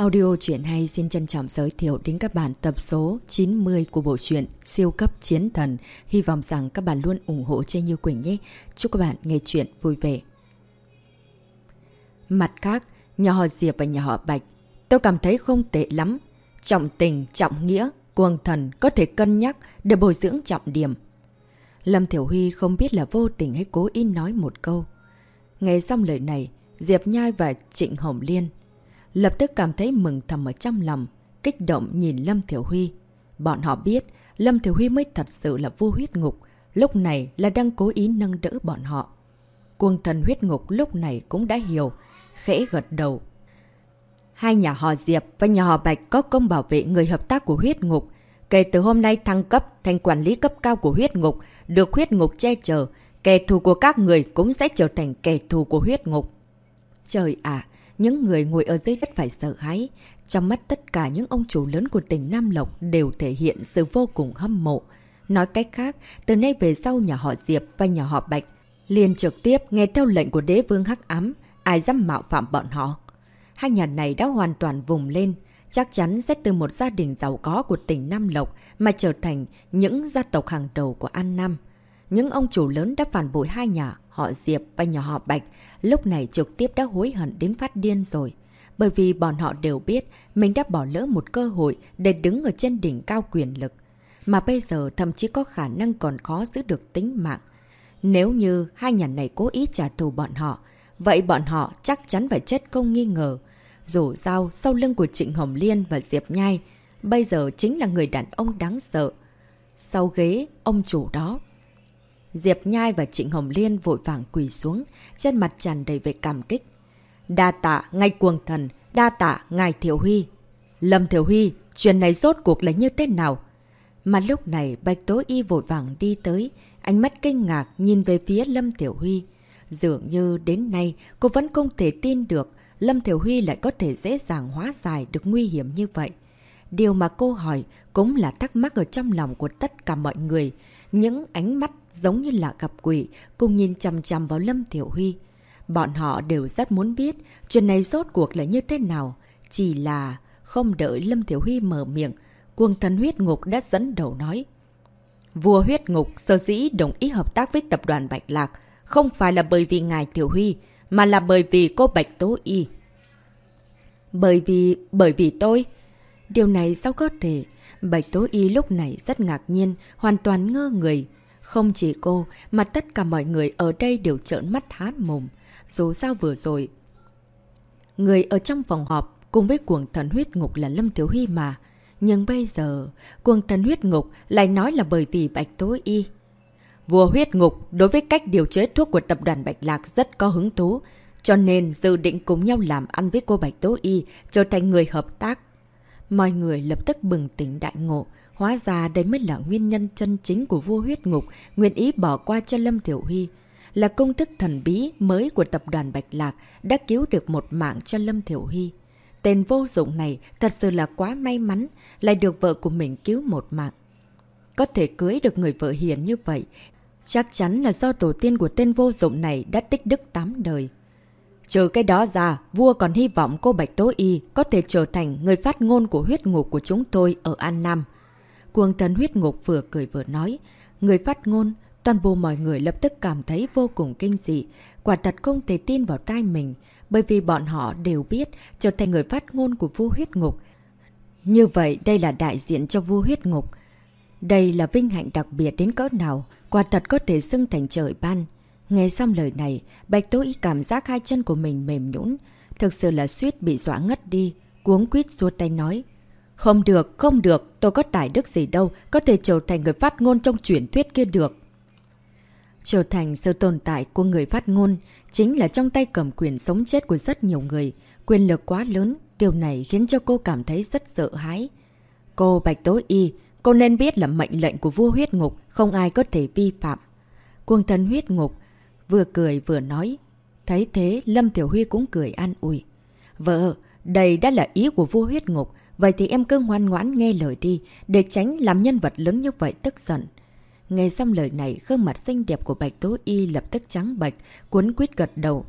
Audio truyện hay xin trân trọng giới thiệu đến các bạn tập số 90 của bộ truyện Siêu cấp chiến thần. Hy vọng rằng các bạn luôn ủng hộ Trê Như Quỳnh nhé. Chúc các bạn nghe chuyện vui vẻ. Mặt khác, nhà họ Diệp và nhà họ Bạch, tôi cảm thấy không tệ lắm. Trọng tình, trọng nghĩa, cuồng thần có thể cân nhắc để bồi dưỡng trọng điểm. Lâm Thiểu Huy không biết là vô tình hay cố ý nói một câu. Nghe xong lời này, Diệp Nhai và Trịnh Hồng Liên lập tức cảm thấy mừng thầm ở trong lòng, kích động nhìn Lâm Thiểu Huy. Bọn họ biết Lâm Thiểu Huy mới thật sự là vua huyết ngục, lúc này là đang cố ý nâng đỡ bọn họ. Cuồng thần huyết ngục lúc này cũng đã hiểu, khẽ gật đầu. Hai nhà họ Diệp và nhà họ Bạch có công bảo vệ người hợp tác của huyết ngục. Kể từ hôm nay thăng cấp thành quản lý cấp cao của huyết ngục, được huyết ngục che chở, kẻ thù của các người cũng sẽ trở thành kẻ thù của huyết ngục. Trời ạ, những người ngồi ở dưới đất phải sợ hãi. Trong mắt tất cả những ông chủ lớn của tỉnh Nam Lộc đều thể hiện sự vô cùng hâm mộ. Nói cách khác, từ nay về sau nhà họ Diệp và nhà họ Bạch liền trực tiếp nghe theo lệnh của đế vương Hắc Ám, ai dám mạo phạm bọn họ. Hai nhà này đã hoàn toàn vùng lên, chắc chắn sẽ từ một gia đình giàu có của tỉnh Nam Lộc mà trở thành những gia tộc hàng đầu của An Nam. Những ông chủ lớn đã phản bội hai nhà, họ Diệp và nhà họ Bạch, lúc này trực tiếp đã hối hận đến phát điên rồi. Bởi vì bọn họ đều biết mình đã bỏ lỡ một cơ hội để đứng ở trên đỉnh cao quyền lực. Mà bây giờ thậm chí có khả năng còn khó giữ được tính mạng. Nếu như hai nhà này cố ý trả thù bọn họ, vậy bọn họ chắc chắn phải chết không nghi ngờ. Dù sao, sau lưng của Trịnh Hồng Liên và Diệp Nhai, bây giờ chính là người đàn ông đáng sợ. Sau ghế, ông chủ đó Diệp Nhai và Trịnh Hồng Liên vội vàng quỳ xuống, trên mặt tràn đầy vẻ cảm kích. Đa tạ, ngay cuồng thần, đa tạ, ngài Thiểu Huy. Lâm Thiểu Huy, chuyện này rốt cuộc là như thế nào? Mà lúc này Bạch Tố Y vội vàng đi tới, ánh mắt kinh ngạc nhìn về phía Lâm Thiểu Huy. Dường như đến nay cô vẫn không thể tin được Lâm Thiểu Huy lại có thể dễ dàng hóa giải được nguy hiểm như vậy. Điều mà cô hỏi cũng là thắc mắc ở trong lòng của tất cả mọi người. Những ánh mắt giống như là gặp quỷ cùng nhìn chằm chằm vào Lâm Thiểu Huy. Bọn họ đều rất muốn biết chuyện này rốt cuộc là như thế nào. Chỉ là không đợi Lâm Thiểu Huy mở miệng, cuồng thần huyết ngục đã dẫn đầu nói. Vua huyết ngục sơ dĩ đồng ý hợp tác với tập đoàn Bạch Lạc, không phải là bởi vì ngài Thiểu Huy, mà là bởi vì cô Bạch Tố Y. Bởi vì... bởi vì tôi... Điều này sao có thể? Bạch Tố Y lúc này rất ngạc nhiên, hoàn toàn ngơ người. Không chỉ cô, mà tất cả mọi người ở đây đều trợn mắt há mồm. Dù sao vừa rồi. Người ở trong phòng họp cùng với cuồng thần huyết ngục là Lâm Thiếu Hy mà. Nhưng bây giờ, cuồng thần huyết ngục lại nói là bởi vì Bạch Tố Y. Vua huyết ngục đối với cách điều chế thuốc của tập đoàn Bạch Lạc rất có hứng thú. Cho nên dự định cùng nhau làm ăn với cô Bạch Tố Y, trở thành người hợp tác. Mọi người lập tức bừng tỉnh đại ngộ. Hóa ra đây mới là nguyên nhân chân chính của vua huyết ngục, nguyện ý bỏ qua cho Lâm Tiểu Huy. Là công thức thần bí mới của tập đoàn Bạch Lạc đã cứu được một mạng cho Lâm Thiểu Huy. Tên vô dụng này thật sự là quá may mắn, lại được vợ của mình cứu một mạng. Có thể cưới được người vợ hiền như vậy, chắc chắn là do tổ tiên của tên vô dụng này đã tích đức tám đời. Trừ cái đó ra, vua còn hy vọng cô Bạch Tố Y có thể trở thành người phát ngôn của huyết ngục của chúng tôi ở An Nam. Cuồng thần huyết ngục vừa cười vừa nói. Người phát ngôn, toàn bộ mọi người lập tức cảm thấy vô cùng kinh dị. Quả thật không thể tin vào tai mình, bởi vì bọn họ đều biết trở thành người phát ngôn của vua huyết ngục. Như vậy đây là đại diện cho vua huyết ngục. Đây là vinh hạnh đặc biệt đến cỡ nào, quả thật có thể xưng thành trời ban. Nghe xong lời này, Bạch Tố Y cảm giác hai chân của mình mềm nhũn Thực sự là suýt bị dọa ngất đi. Cuống quýt ruột tay nói. Không được, không được, tôi có tài đức gì đâu, có thể trở thành người phát ngôn trong truyền thuyết kia được. Trở thành sự tồn tại của người phát ngôn chính là trong tay cầm quyền sống chết của rất nhiều người. Quyền lực quá lớn, điều này khiến cho cô cảm thấy rất sợ hãi. Cô Bạch Tố Y, cô nên biết là mệnh lệnh của vua huyết ngục, không ai có thể vi phạm. Quân thần huyết ngục vừa cười vừa nói. Thấy thế, Lâm Tiểu Huy cũng cười an ủi. Vợ, đây đã là ý của vua huyết ngục, vậy thì em cứ ngoan ngoãn nghe lời đi, để tránh làm nhân vật lớn như vậy tức giận. Nghe xong lời này, gương mặt xinh đẹp của Bạch Tố Y lập tức trắng bạch, cuốn quyết gật đầu.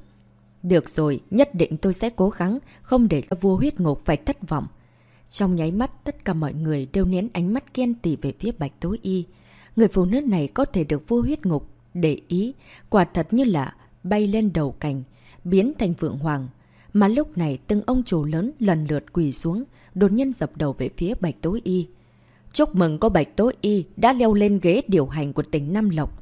Được rồi, nhất định tôi sẽ cố gắng, không để cho vua huyết ngục phải thất vọng. Trong nháy mắt, tất cả mọi người đều nén ánh mắt ghen tỉ về phía bạch tố y. Người phụ nữ này có thể được vua huyết ngục để ý, quả thật như là bay lên đầu cành, biến thành vượng hoàng. Mà lúc này từng ông chủ lớn lần lượt quỳ xuống, đột nhiên dập đầu về phía bạch tối y. Chúc mừng có bạch tối y đã leo lên ghế điều hành của tỉnh Nam Lộc.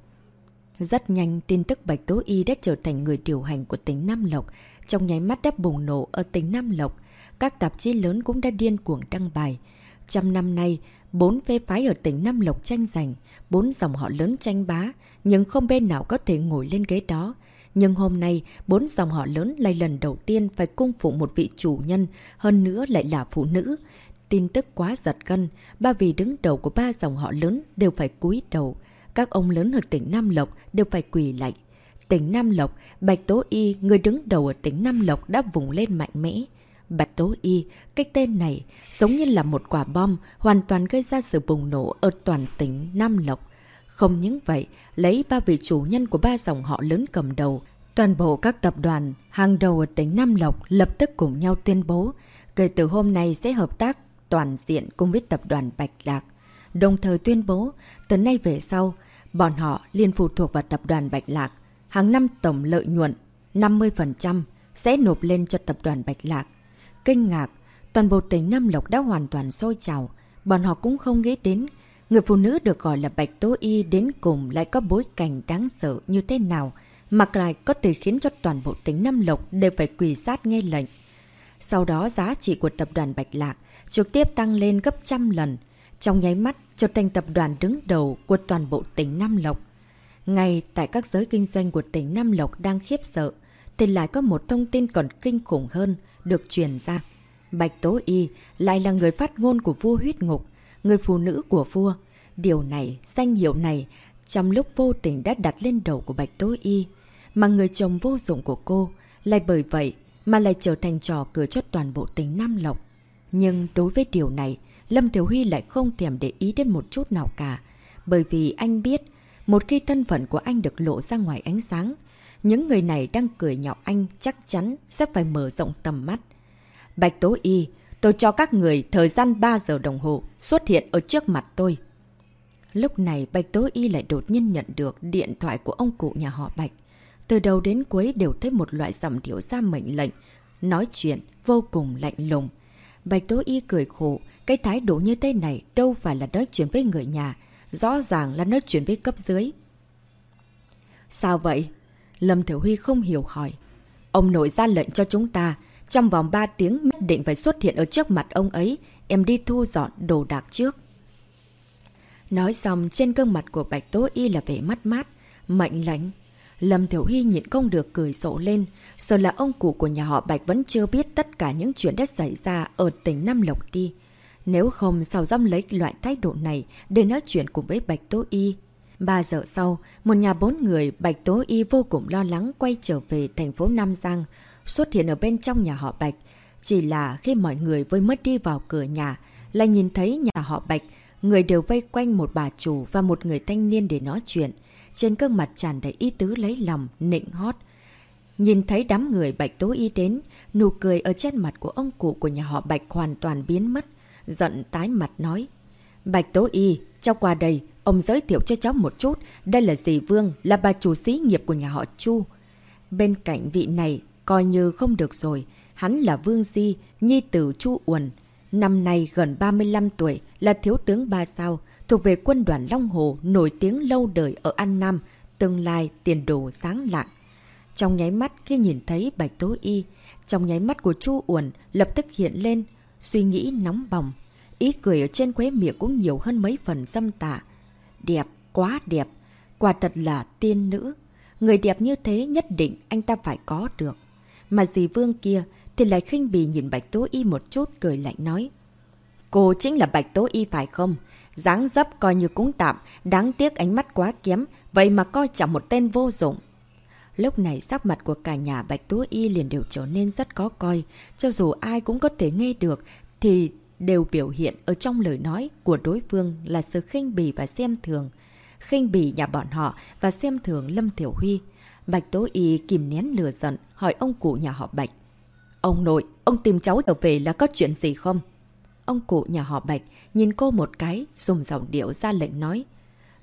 Rất nhanh, tin tức Bạch tối Y đã trở thành người điều hành của tỉnh Nam Lộc. Trong nháy mắt đã bùng nổ ở tỉnh Nam Lộc, các tạp chí lớn cũng đã điên cuồng đăng bài. Trăm năm nay, bốn phe phái ở tỉnh Nam Lộc tranh giành, bốn dòng họ lớn tranh bá, nhưng không bên nào có thể ngồi lên ghế đó. Nhưng hôm nay, bốn dòng họ lớn lại lần đầu tiên phải cung phụ một vị chủ nhân, hơn nữa lại là phụ nữ. Tin tức quá giật gân, ba vị đứng đầu của ba dòng họ lớn đều phải cúi đầu. Các ông lớn ở tỉnh Nam Lộc đều phải quỳ lạy. Tỉnh Nam Lộc, Bạch Tố Y, người đứng đầu ở tỉnh Nam Lộc đã vùng lên mạnh mẽ. Bạch Tố Y, cái tên này giống như là một quả bom hoàn toàn gây ra sự bùng nổ ở toàn tỉnh Nam Lộc. Không những vậy, lấy ba vị chủ nhân của ba dòng họ lớn cầm đầu, toàn bộ các tập đoàn hàng đầu ở tỉnh Nam Lộc lập tức cùng nhau tuyên bố, kể từ hôm nay sẽ hợp tác toàn diện cùng với tập đoàn Bạch Lạc. Đồng thời tuyên bố, từ nay về sau, bọn họ liên phụ thuộc vào tập đoàn Bạch Lạc. Hàng năm tổng lợi nhuận 50% sẽ nộp lên cho tập đoàn Bạch Lạc. Kinh ngạc, toàn bộ tỉnh Nam Lộc đã hoàn toàn sôi trào. Bọn họ cũng không nghĩ đến người phụ nữ được gọi là Bạch Tố Y đến cùng lại có bối cảnh đáng sợ như thế nào, mặc lại có thể khiến cho toàn bộ tỉnh Nam Lộc đều phải quỳ sát nghe lệnh. Sau đó giá trị của tập đoàn Bạch Lạc trực tiếp tăng lên gấp trăm lần, trong nháy mắt trở thành tập đoàn đứng đầu của toàn bộ tỉnh Nam Lộc. Ngay tại các giới kinh doanh của tỉnh Nam Lộc đang khiếp sợ, thì lại có một thông tin còn kinh khủng hơn được truyền ra. Bạch Tố Y lại là người phát ngôn của vua huyết ngục, người phụ nữ của vua. Điều này, danh hiệu này, trong lúc vô tình đã đặt lên đầu của Bạch Tố Y, mà người chồng vô dụng của cô, lại bởi vậy mà lại trở thành trò cửa cho toàn bộ tính Nam Lộc. Nhưng đối với điều này, Lâm Thiểu Huy lại không thèm để ý đến một chút nào cả. Bởi vì anh biết, một khi thân phận của anh được lộ ra ngoài ánh sáng, những người này đang cười nhạo anh chắc chắn sẽ phải mở rộng tầm mắt. Bạch Tố Y, tôi cho các người thời gian 3 giờ đồng hồ xuất hiện ở trước mặt tôi. Lúc này Bạch Tố Y lại đột nhiên nhận được điện thoại của ông cụ nhà họ Bạch. Từ đầu đến cuối đều thấy một loại giọng điệu ra mệnh lệnh, nói chuyện vô cùng lạnh lùng. Bạch Tố Y cười khổ, cái thái độ như thế này đâu phải là nói chuyện với người nhà, rõ ràng là nói chuyện với cấp dưới. Sao vậy? Lâm Thiểu Huy không hiểu hỏi. Ông nội ra lệnh cho chúng ta, trong vòng 3 tiếng nhất định phải xuất hiện ở trước mặt ông ấy, em đi thu dọn đồ đạc trước. Nói xong trên gương mặt của Bạch Tố Y là vẻ mắt mát, mạnh lãnh. Lâm Thiểu Huy nhịn không được cười sổ lên, sợ là ông cụ của nhà họ Bạch vẫn chưa biết tất cả những chuyện đã xảy ra ở tỉnh Nam Lộc đi. Nếu không sao dám lấy loại thái độ này để nói chuyện cùng với Bạch Tố Y. Ba giờ sau, một nhà bốn người Bạch Tố Y vô cùng lo lắng quay trở về thành phố Nam Giang, xuất hiện ở bên trong nhà họ Bạch. Chỉ là khi mọi người vơi mất đi vào cửa nhà, lại nhìn thấy nhà họ Bạch, người đều vây quanh một bà chủ và một người thanh niên để nói chuyện. Trên gương mặt tràn đầy ý tứ lấy lòng, nịnh hót. Nhìn thấy đám người Bạch Tố Y đến, nụ cười ở trên mặt của ông cụ của nhà họ Bạch hoàn toàn biến mất giận tái mặt nói. Bạch Tố Y, cho qua đây, ông giới thiệu cho cháu một chút, đây là dì Vương, là bà chủ sĩ nghiệp của nhà họ Chu. Bên cạnh vị này, coi như không được rồi, hắn là Vương Di, nhi tử Chu Uẩn. Năm nay gần 35 tuổi, là thiếu tướng ba sao, thuộc về quân đoàn Long Hồ, nổi tiếng lâu đời ở An Nam, tương lai tiền đồ sáng lạng. Trong nháy mắt khi nhìn thấy Bạch Tố Y, trong nháy mắt của Chu Uẩn lập tức hiện lên, suy nghĩ nóng bỏng. Ý cười ở trên khóe miệng cũng nhiều hơn mấy phần dâm tạ. Đẹp, quá đẹp. Quả thật là tiên nữ. Người đẹp như thế nhất định anh ta phải có được. Mà dì Vương kia thì lại khinh bì nhìn Bạch Tố Y một chút cười lạnh nói. Cô chính là Bạch Tố Y phải không? dáng dấp coi như cũng tạm, đáng tiếc ánh mắt quá kém, vậy mà coi chẳng một tên vô dụng. Lúc này sắc mặt của cả nhà Bạch Tố Y liền đều trở nên rất có coi, cho dù ai cũng có thể nghe được thì đều biểu hiện ở trong lời nói của đối phương là sự khinh bỉ và xem thường. Khinh bỉ nhà bọn họ và xem thường Lâm Thiểu Huy. Bạch Tố Y kìm nén lửa giận, hỏi ông cụ nhà họ Bạch. Ông nội, ông tìm cháu trở về là có chuyện gì không? Ông cụ nhà họ Bạch nhìn cô một cái, dùng giọng điệu ra lệnh nói.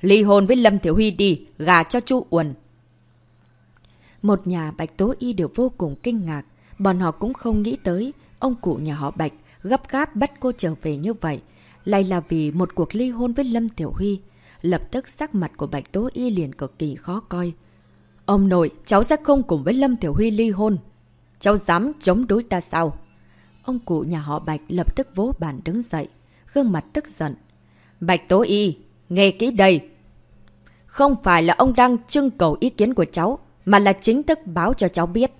Ly hôn với Lâm Tiểu Huy đi, gà cho chú Uẩn. Một nhà Bạch Tố Y đều vô cùng kinh ngạc. Bọn họ cũng không nghĩ tới ông cụ nhà họ Bạch gấp gáp bắt cô trở về như vậy. Lại là vì một cuộc ly hôn với Lâm Tiểu Huy. Lập tức sắc mặt của Bạch Tố Y liền cực kỳ khó coi. Ông nội, cháu sẽ không cùng với Lâm Tiểu Huy ly hôn. Cháu dám chống đối ta sao? Ông cụ nhà họ Bạch lập tức vỗ bàn đứng dậy, gương mặt tức giận. Bạch Tố Y, nghe kỹ đây. Không phải là ông đang trưng cầu ý kiến của cháu, mà là chính thức báo cho cháu biết.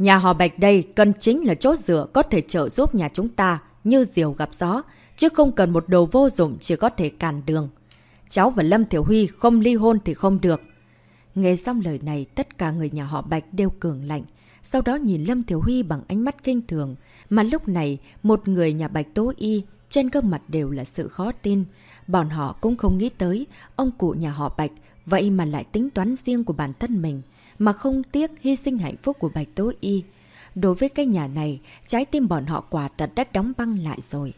Nhà họ Bạch đây cần chính là chốt dựa có thể trợ giúp nhà chúng ta như diều gặp gió, chứ không cần một đồ vô dụng chỉ có thể cản đường. Cháu và Lâm Thiểu Huy không ly hôn thì không được. Nghe xong lời này, tất cả người nhà họ Bạch đều cường lạnh. Sau đó nhìn Lâm Thiểu Huy bằng ánh mắt kinh thường. Mà lúc này, một người nhà Bạch Tố Y, trên gương mặt đều là sự khó tin. Bọn họ cũng không nghĩ tới, ông cụ nhà họ Bạch, vậy mà lại tính toán riêng của bản thân mình, mà không tiếc hy sinh hạnh phúc của Bạch Tố Y. Đối với cái nhà này, trái tim bọn họ quả thật đã đóng băng lại rồi.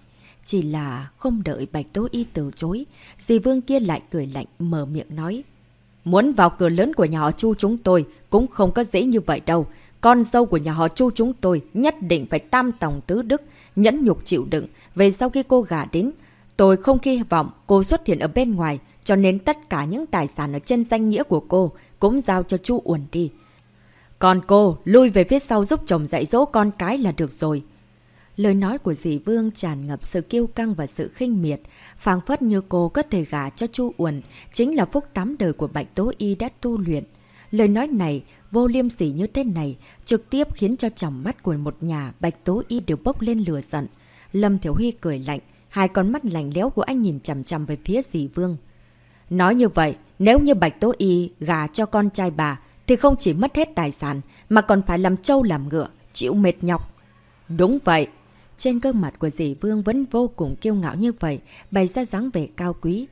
Chỉ là không đợi Bạch Tố Y từ chối, dì Vương kia lại cười lạnh mở miệng nói. Muốn vào cửa lớn của nhà họ Chu chúng tôi cũng không có dễ như vậy đâu. Con dâu của nhà họ Chu chúng tôi nhất định phải tam tòng tứ đức, nhẫn nhục chịu đựng. Về sau khi cô gả đến, tôi không hy vọng cô xuất hiện ở bên ngoài, cho nên tất cả những tài sản ở trên danh nghĩa của cô cũng giao cho Chu Uẩn đi. Còn cô, lui về phía sau giúp chồng dạy dỗ con cái là được rồi. Lời nói của dì Vương tràn ngập sự kiêu căng và sự khinh miệt, phàng phất như cô có thể gả cho Chu Uẩn, chính là phúc tám đời của Bạch Tố Y đã tu luyện. Lời nói này, vô liêm sỉ như thế này, trực tiếp khiến cho tròng mắt của một nhà Bạch Tố Y đều bốc lên lửa giận. Lâm Thiểu Huy cười lạnh, hai con mắt lạnh lẽo của anh nhìn chằm chằm về phía dì Vương. Nói như vậy, nếu như Bạch Tố Y gà cho con trai bà, thì không chỉ mất hết tài sản, mà còn phải làm trâu làm ngựa, chịu mệt nhọc. Đúng vậy, trên gương mặt của dì Vương vẫn vô cùng kiêu ngạo như vậy, bày ra dáng vẻ cao quý.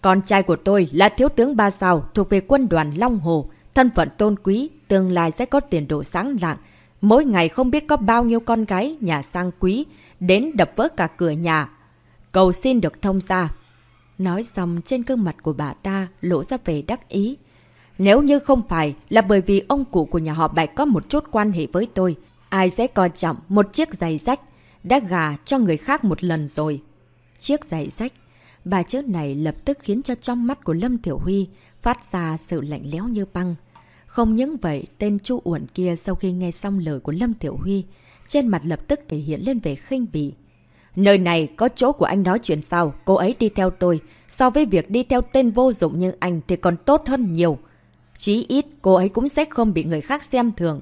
Con trai của tôi là thiếu tướng ba sao thuộc về quân đoàn Long Hồ, thân phận tôn quý, tương lai sẽ có tiền đồ sáng lạng. Mỗi ngày không biết có bao nhiêu con gái nhà sang quý đến đập vỡ cả cửa nhà. Cầu xin được thông ra. Nói xong trên gương mặt của bà ta lộ ra vẻ đắc ý. Nếu như không phải là bởi vì ông cụ của nhà họ Bạch có một chút quan hệ với tôi, ai sẽ coi trọng một chiếc giày rách đã gà cho người khác một lần rồi. Chiếc giày rách, bà chữ này lập tức khiến cho trong mắt của Lâm Tiểu Huy phát ra sự lạnh lẽo như băng. Không những vậy, tên Chu Uẩn kia sau khi nghe xong lời của Lâm Tiểu Huy, trên mặt lập tức thể hiện lên vẻ khinh bỉ. Nơi này có chỗ của anh nói chuyện sao, cô ấy đi theo tôi. So với việc đi theo tên vô dụng như anh thì còn tốt hơn nhiều. Chí ít cô ấy cũng sẽ không bị người khác xem thường.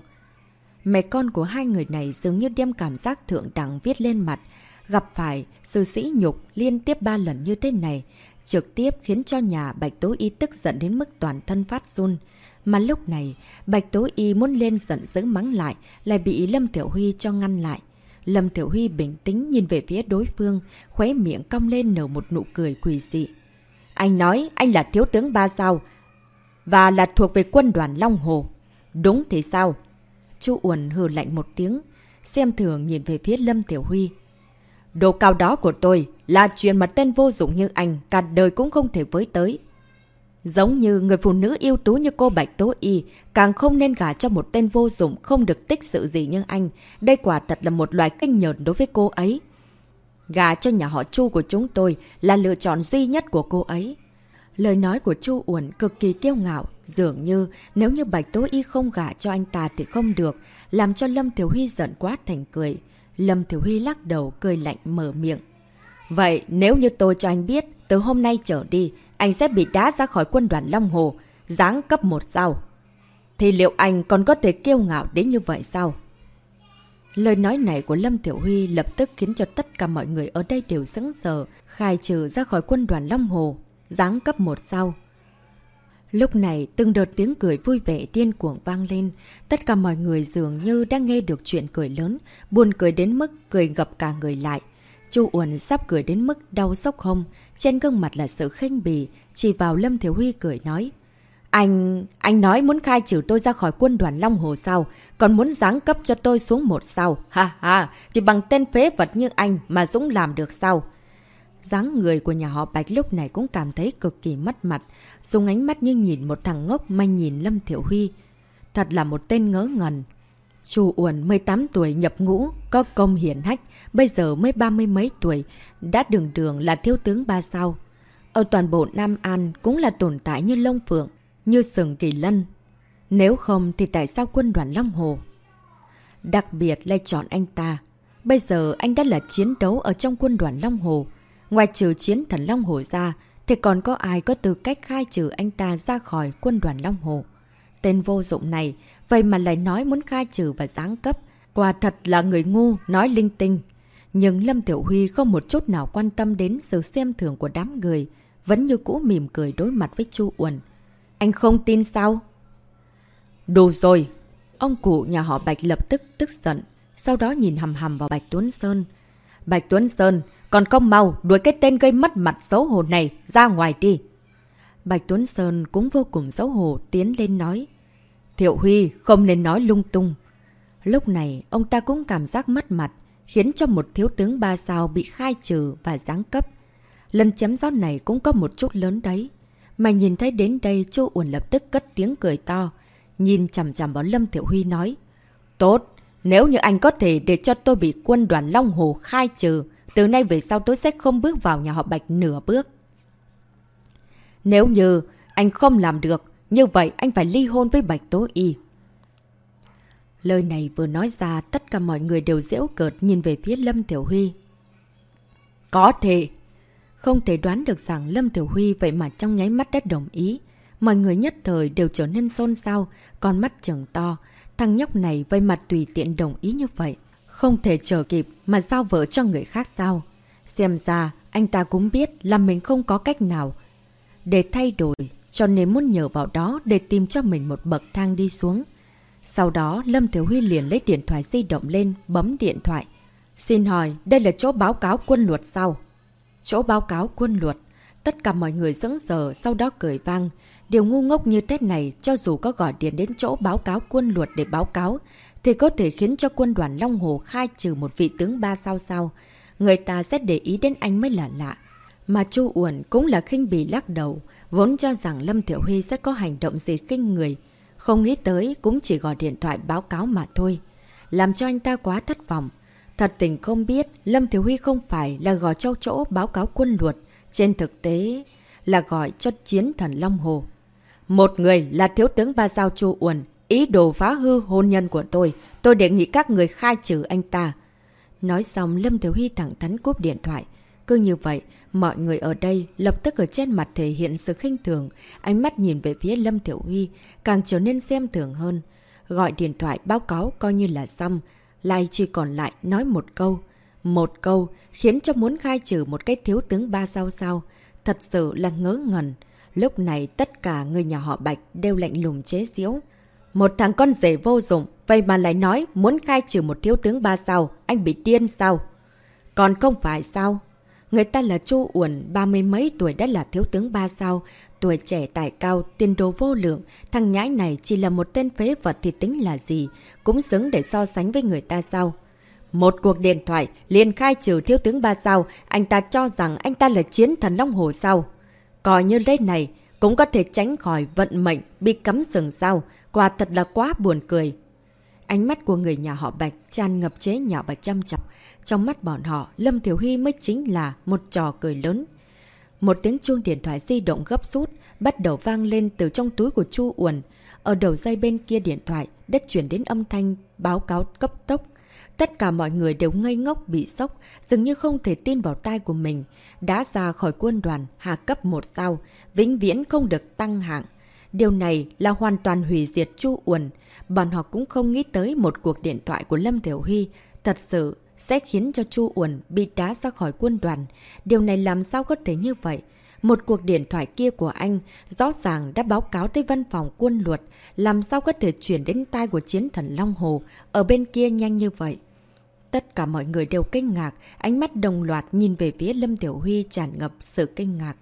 Mẹ con của hai người này dường như đem cảm giác thượng đẳng viết lên mặt. Gặp phải sự sĩ nhục liên tiếp ba lần như thế này, trực tiếp khiến cho nhà Bạch Tố Y tức giận đến mức toàn thân phát run. Mà lúc này, Bạch Tố Y muốn lên giận giữ mắng lại, lại bị Lâm Tiểu Huy cho ngăn lại. Lâm Tiểu Huy bình tĩnh nhìn về phía đối phương, khóe miệng cong lên nở một nụ cười quỷ dị. Anh nói anh là thiếu tướng ba sao, và là thuộc về quân đoàn Long Hồ. Đúng thế sao? Chu Uẩn hừ lạnh một tiếng, xem thường nhìn về phía Lâm Tiểu Huy. Đồ cao đó của tôi là chuyện mà tên vô dụng như anh cả đời cũng không thể với tới. Giống như người phụ nữ yêu tú như cô Bạch Tố Y, càng không nên gả cho một tên vô dụng không được tích sự gì như anh. Đây quả thật là một loài kinh nhợn đối với cô ấy. Gả cho nhà họ Chu của chúng tôi là lựa chọn duy nhất của cô ấy. Lời nói của Chu Uẩn cực kỳ kiêu ngạo, dường như nếu như Bạch Tố Y không gả cho anh ta thì không được, làm cho Lâm Thiểu Huy giận quá thành cười. Lâm Thiểu Huy lắc đầu cười lạnh mở miệng. Vậy nếu như tôi cho anh biết, từ hôm nay trở đi, anh sẽ bị đá ra khỏi quân đoàn Long Hồ, giáng cấp một sao. Thì liệu anh còn có thể kiêu ngạo đến như vậy sao? Lời nói này của Lâm Tiểu Huy lập tức khiến cho tất cả mọi người ở đây đều sững sờ, khai trừ ra khỏi quân đoàn Long Hồ, giáng cấp một sao. Lúc này, từng đợt tiếng cười vui vẻ điên cuồng vang lên. Tất cả mọi người dường như đang nghe được chuyện cười lớn, buồn cười đến mức cười gập cả người lại. Chu Uẩn sắp cười đến mức đau sốc hông, trên gương mặt là sự khinh bỉ chỉ vào Lâm Thiếu Huy cười nói. Anh... anh nói muốn khai trừ tôi ra khỏi quân đoàn Long Hồ sao? Còn muốn giáng cấp cho tôi xuống một sao? Ha ha, chỉ bằng tên phế vật như anh mà Dũng làm được sao? dáng người của nhà họ Bạch lúc này cũng cảm thấy cực kỳ mất mặt, dùng ánh mắt như nhìn một thằng ngốc mà nhìn Lâm Thiểu Huy. Thật là một tên ngớ ngẩn. Chu Uẩn 18 tuổi nhập ngũ, có công hiển hách, bây giờ mới ba mươi mấy tuổi, đã đường đường là thiếu tướng ba sao. Ở toàn bộ Nam An cũng là tồn tại như Long Phượng, như Sừng Kỳ Lân. Nếu không thì tại sao quân đoàn Long Hồ? Đặc biệt lại chọn anh ta. Bây giờ anh đã là chiến đấu ở trong quân đoàn Long Hồ. Ngoài trừ chiến thần Long Hồ ra, thì còn có ai có tư cách khai trừ anh ta ra khỏi quân đoàn Long Hồ. Tên vô dụng này, vậy mà lại nói muốn khai trừ và giáng cấp. Quả thật là người ngu, nói linh tinh. Nhưng Lâm Tiểu Huy không một chút nào quan tâm đến sự xem thường của đám người, vẫn như cũ mỉm cười đối mặt với Chu Uẩn. Anh không tin sao? Đủ rồi! Ông cụ nhà họ Bạch lập tức tức giận, sau đó nhìn hầm hầm vào Bạch Tuấn Sơn. Bạch Tuấn Sơn, còn không mau đuổi cái tên gây mất mặt xấu hổ này ra ngoài đi. Bạch Tuấn Sơn cũng vô cùng xấu hổ tiến lên nói. Thiệu Huy không nên nói lung tung. Lúc này ông ta cũng cảm giác mất mặt, khiến cho một thiếu tướng ba sao bị khai trừ và giáng cấp. Lần chém gió này cũng có một chút lớn đấy. Mà nhìn thấy đến đây chu Uẩn lập tức cất tiếng cười to. Nhìn chằm chằm vào Lâm Thiệu Huy nói. Tốt, nếu như anh có thể để cho tôi bị quân đoàn Long Hồ khai trừ, từ nay về sau tôi sẽ không bước vào nhà họ Bạch nửa bước. Nếu như anh không làm được, như vậy anh phải ly hôn với Bạch Tố Y. Lời này vừa nói ra, tất cả mọi người đều dễu cợt nhìn về phía Lâm Tiểu Huy. Có thể. Không thể đoán được rằng Lâm Tiểu Huy vậy mà trong nháy mắt đã đồng ý. Mọi người nhất thời đều trở nên xôn xao, con mắt trừng to. Thằng nhóc này vây mặt tùy tiện đồng ý như vậy. Không thể chờ kịp mà giao vợ cho người khác sao. Xem ra anh ta cũng biết là mình không có cách nào để thay đổi, cho nên muốn nhờ vào đó để tìm cho mình một bậc thang đi xuống. Sau đó, Lâm Thiếu Huy liền lấy điện thoại di động lên, bấm điện thoại. Xin hỏi, đây là chỗ báo cáo quân luật sao? Chỗ báo cáo quân luật. Tất cả mọi người dững dờ, sau đó cười vang. Điều ngu ngốc như thế này, cho dù có gọi điện đến chỗ báo cáo quân luật để báo cáo, thì có thể khiến cho quân đoàn Long Hồ khai trừ một vị tướng ba sao sao. Người ta sẽ để ý đến anh mới là lạ. Mà Chu Uẩn cũng là khinh bỉ lắc đầu, vốn cho rằng Lâm Thiểu Huy sẽ có hành động gì kinh người. Không nghĩ tới cũng chỉ gọi điện thoại báo cáo mà thôi. Làm cho anh ta quá thất vọng. Thật tình không biết Lâm Thiểu Huy không phải là gọi cho chỗ báo cáo quân luật. Trên thực tế là gọi cho chiến thần Long Hồ. Một người là thiếu tướng ba giao Chu Uẩn, ý đồ phá hư hôn nhân của tôi. Tôi đề nghị các người khai trừ anh ta. Nói xong Lâm Thiếu Huy thẳng thắn cúp điện thoại. Cứ như vậy, mọi người ở đây lập tức ở trên mặt thể hiện sự khinh thường, ánh mắt nhìn về phía Lâm Tiểu Huy càng trở nên xem thường hơn. Gọi điện thoại báo cáo coi như là xong, lại chỉ còn lại nói một câu. Một câu khiến cho muốn khai trừ một cái thiếu tướng ba sao sao. Thật sự là ngớ ngẩn. Lúc này tất cả người nhà họ Bạch đều lạnh lùng chế giễu. Một thằng con rể vô dụng, vậy mà lại nói muốn khai trừ một thiếu tướng ba sao, anh bị điên sao? Còn không phải sao? Người ta là Chu Uẩn, ba mươi mấy tuổi đã là thiếu tướng ba sao, tuổi trẻ tài cao, tiền đồ vô lượng, thằng nhãi này chỉ là một tên phế vật thì tính là gì, cũng xứng để so sánh với người ta sao? Một cuộc điện thoại liền khai trừ thiếu tướng ba sao, anh ta cho rằng anh ta là chiến thần Long Hồ sao? Coi như lấy này, cũng có thể tránh khỏi vận mệnh bị cấm sừng sao, quả thật là quá buồn cười. Ánh mắt của người nhà họ Bạch tràn ngập chế nhạo và chăm chọc. Trong mắt bọn họ, Lâm Thiểu Hy mới chính là một trò cười lớn. Một tiếng chuông điện thoại di động gấp rút bắt đầu vang lên từ trong túi của Chu Uẩn. Ở đầu dây bên kia điện thoại đã chuyển đến âm thanh báo cáo cấp tốc. Tất cả mọi người đều ngây ngốc bị sốc, dường như không thể tin vào tai của mình. Đã ra khỏi quân đoàn, hạ cấp một sao, vĩnh viễn không được tăng hạng. Điều này là hoàn toàn hủy diệt Chu Uẩn. Bọn họ cũng không nghĩ tới một cuộc điện thoại của Lâm Tiểu Huy thật sự sẽ khiến cho Chu Uẩn bị đá ra khỏi quân đoàn. Điều này làm sao có thể như vậy? Một cuộc điện thoại kia của anh rõ ràng đã báo cáo tới văn phòng quân luật, làm sao có thể chuyển đến tai của chiến thần Long Hồ ở bên kia nhanh như vậy? Tất cả mọi người đều kinh ngạc, ánh mắt đồng loạt nhìn về phía Lâm Tiểu Huy tràn ngập sự kinh ngạc.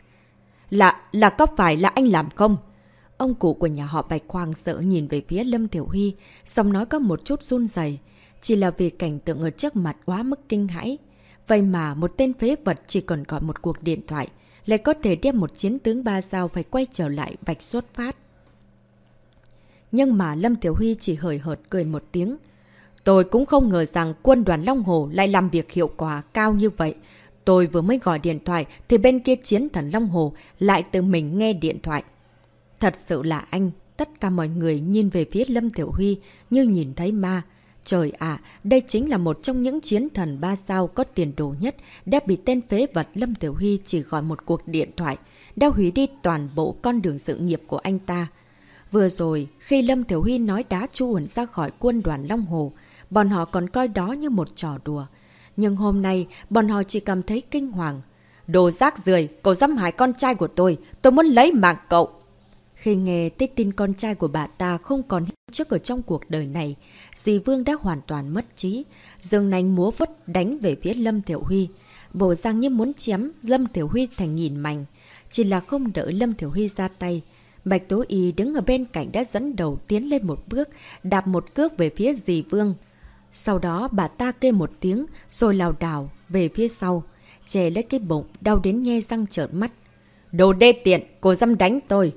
Là, là có phải là anh làm không? Ông cụ của nhà họ Bạch khoang sợ nhìn về phía Lâm Tiểu Huy, xong nói có một chút run dày. Chỉ là vì cảnh tượng ở trước mặt quá mức kinh hãi. Vậy mà một tên phế vật chỉ còn gọi một cuộc điện thoại, lại có thể đem một chiến tướng ba sao phải quay trở lại vạch xuất phát. Nhưng mà Lâm Tiểu Huy chỉ hời hợt cười một tiếng. Tôi cũng không ngờ rằng quân đoàn Long Hồ lại làm việc hiệu quả cao như vậy. Tôi vừa mới gọi điện thoại thì bên kia chiến thần Long Hồ lại tự mình nghe điện thoại. Thật sự là anh, tất cả mọi người nhìn về phía Lâm Tiểu Huy như nhìn thấy ma. Trời ạ, đây chính là một trong những chiến thần ba sao có tiền đồ nhất đã bị tên phế vật Lâm Tiểu Huy chỉ gọi một cuộc điện thoại, đã hủy đi toàn bộ con đường sự nghiệp của anh ta. Vừa rồi, khi Lâm Tiểu Huy nói đá chu ẩn ra khỏi quân đoàn Long Hồ, bọn họ còn coi đó như một trò đùa. Nhưng hôm nay, bọn họ chỉ cảm thấy kinh hoàng. Đồ rác rưởi cậu dám hại con trai của tôi, tôi muốn lấy mạng cậu. Khi nghe tích tin con trai của bà ta không còn trước ở trong cuộc đời này, dì Vương đã hoàn toàn mất trí. Dương nánh múa vứt đánh về phía Lâm Tiểu Huy. Bộ Giang như muốn chém Lâm Tiểu Huy thành nhìn mảnh. Chỉ là không đợi Lâm Tiểu Huy ra tay. Bạch Tố Y đứng ở bên cạnh đã dẫn đầu tiến lên một bước, đạp một cước về phía dì Vương. Sau đó bà ta kêu một tiếng, rồi lào đảo về phía sau. Chè lấy cái bụng, đau đến nhe răng trợn mắt. Đồ đê tiện, cô dám đánh tôi.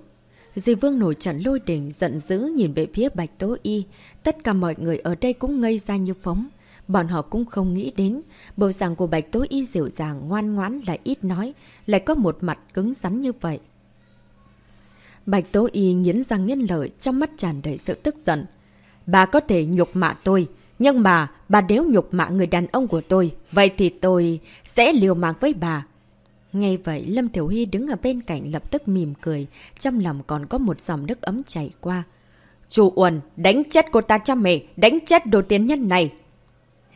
Di Vương nổi trận lôi đỉnh, giận dữ nhìn về phía Bạch Tố Y. Tất cả mọi người ở đây cũng ngây ra như phóng. Bọn họ cũng không nghĩ đến, bộ dạng của Bạch Tố Y dịu dàng, ngoan ngoãn lại ít nói, lại có một mặt cứng rắn như vậy. Bạch Tố Y nghiến răng nghiến lợi, trong mắt tràn đầy sự tức giận. Bà có thể nhục mạ tôi, nhưng mà bà nếu nhục mạ người đàn ông của tôi, vậy thì tôi sẽ liều mạng với bà. Ngay vậy, Lâm Thiểu Hy đứng ở bên cạnh lập tức mỉm cười, trong lòng còn có một dòng nước ấm chảy qua. Chủ Uẩn, đánh chết cô ta cho mẹ, đánh chết đồ tiến nhân này.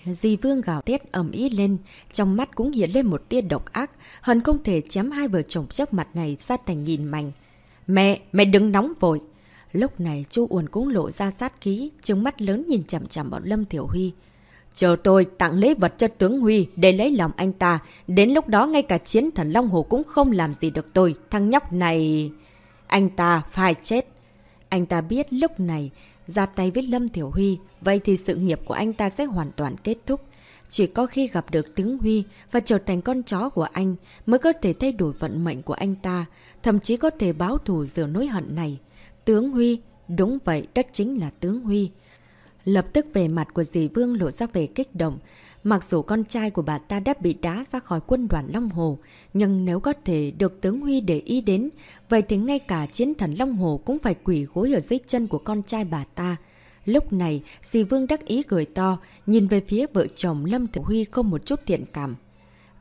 Dì Vương gào thét ẩm ý lên, trong mắt cũng hiện lên một tia độc ác, hận không thể chém hai vợ chồng trước mặt này ra thành nghìn mảnh. Mẹ, mẹ đừng nóng vội. Lúc này chu Uẩn cũng lộ ra sát khí, trừng mắt lớn nhìn chằm chằm bọn Lâm Thiểu Huy. Chờ tôi tặng lễ vật cho tướng Huy để lấy lòng anh ta. Đến lúc đó ngay cả chiến thần Long Hồ cũng không làm gì được tôi. Thằng nhóc này... Anh ta phải chết. Anh ta biết lúc này ra tay với Lâm Thiểu Huy, vậy thì sự nghiệp của anh ta sẽ hoàn toàn kết thúc. Chỉ có khi gặp được tướng Huy và trở thành con chó của anh mới có thể thay đổi vận mệnh của anh ta, thậm chí có thể báo thù rửa nỗi hận này. Tướng Huy, đúng vậy, đó chính là tướng Huy. Lập tức về mặt của dì Vương lộ ra về kích động. Mặc dù con trai của bà ta đã bị đá ra khỏi quân đoàn Long Hồ, nhưng nếu có thể được tướng Huy để ý đến, vậy thì ngay cả chiến thần Long Hồ cũng phải quỷ gối ở dưới chân của con trai bà ta. Lúc này, dì Vương đắc ý cười to, nhìn về phía vợ chồng Lâm Thiểu Huy không một chút thiện cảm.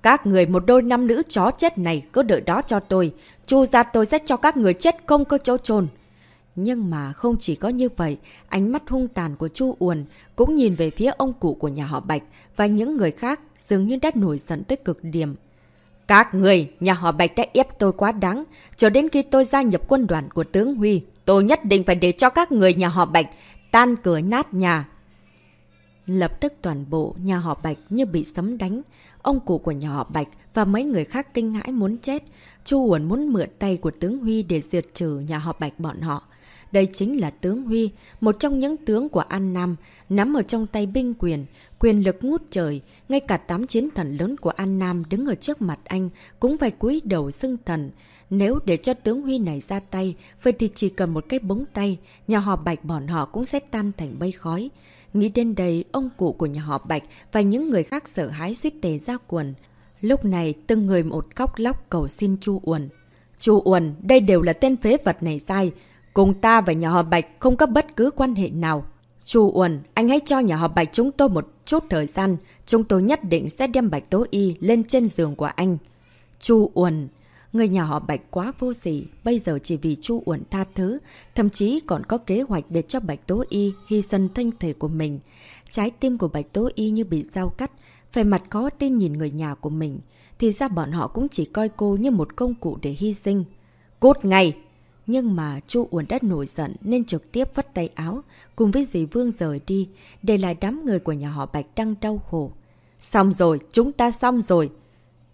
Các người một đôi nam nữ chó chết này cứ đợi đó cho tôi. Chu ra tôi sẽ cho các người chết không có chỗ trồn. Nhưng mà không chỉ có như vậy, ánh mắt hung tàn của Chu Uồn cũng nhìn về phía ông cụ của nhà họ Bạch và những người khác dường như đã nổi giận tới cực điểm. Các người, nhà họ Bạch đã ép tôi quá đáng. Cho đến khi tôi gia nhập quân đoàn của tướng Huy, tôi nhất định phải để cho các người nhà họ Bạch tan cửa nát nhà. Lập tức toàn bộ nhà họ Bạch như bị sấm đánh. Ông cụ của nhà họ Bạch và mấy người khác kinh hãi muốn chết. Chu Uẩn muốn mượn tay của tướng Huy để diệt trừ nhà họ Bạch bọn họ. Đây chính là tướng Huy, một trong những tướng của An Nam, nắm ở trong tay binh quyền, quyền lực ngút trời. Ngay cả tám chiến thần lớn của An Nam đứng ở trước mặt anh cũng phải cúi đầu xưng thần. Nếu để cho tướng Huy này ra tay, vậy thì chỉ cần một cái bóng tay, nhà họ Bạch bọn họ cũng sẽ tan thành mây khói. Nghĩ đến đây, ông cụ của nhà họ Bạch và những người khác sợ hãi suýt tề ra quần. Lúc này, từng người một khóc lóc cầu xin Chu Uẩn. Chu Uẩn, đây đều là tên phế vật này sai. Cùng ta và nhà họ Bạch không có bất cứ quan hệ nào. Chu Uẩn, anh hãy cho nhà họ Bạch chúng tôi một chút thời gian. Chúng tôi nhất định sẽ đem Bạch Tố Y lên trên giường của anh. Chu Uẩn, người nhà họ Bạch quá vô sỉ, bây giờ chỉ vì Chu Uẩn tha thứ, thậm chí còn có kế hoạch để cho Bạch Tố Y hy sinh thân thể của mình. Trái tim của Bạch Tố Y như bị dao cắt, vẻ mặt khó tin nhìn người nhà của mình. Thì ra bọn họ cũng chỉ coi cô như một công cụ để hy sinh. Cốt ngay! Nhưng mà chu Uẩn đã nổi giận nên trực tiếp vất tay áo, cùng với dì Vương rời đi, để lại đám người của nhà họ Bạch đang đau khổ. Xong rồi, chúng ta xong rồi.